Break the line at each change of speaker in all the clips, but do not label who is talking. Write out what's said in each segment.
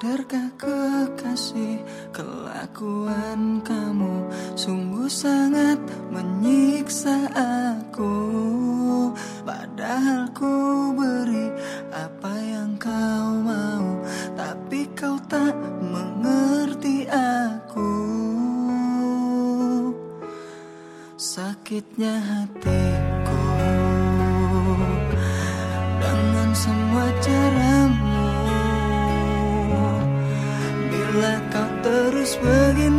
Sadarkah kekasih kelakuan kamu? Sungguh sangat menyiksa aku. Padahal ku beri apa yang kau mau Tapi kau tak mengerti aku. Sakitnya hatiku. Dengan semua caramu terus begini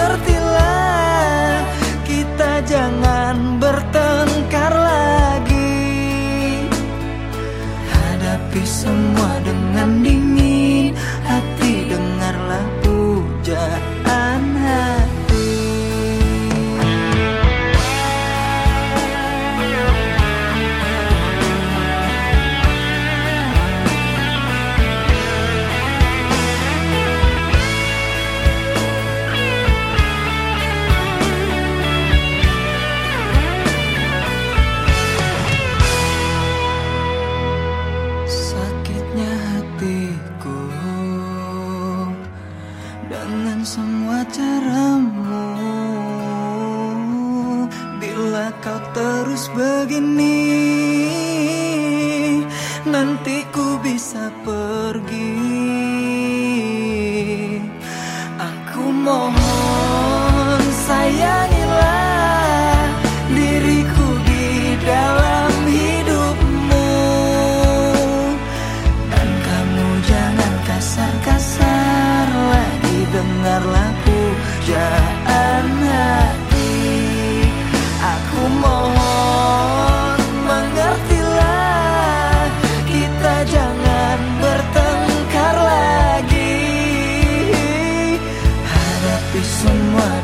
mengertilah kau terus begini Nanti ku bisa pergi. Aku mohon sayangilah diriku di dalam hidupmu. Dan kamu jangan kasar-kasar lagi dengarlah puja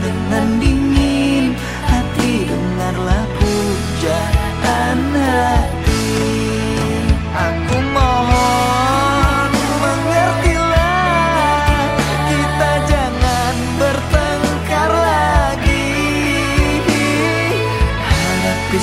dengan dingin hati dengarlah pujaan hati. Aku mohon mengertilah kita jangan bertengkar lagi. Hadapi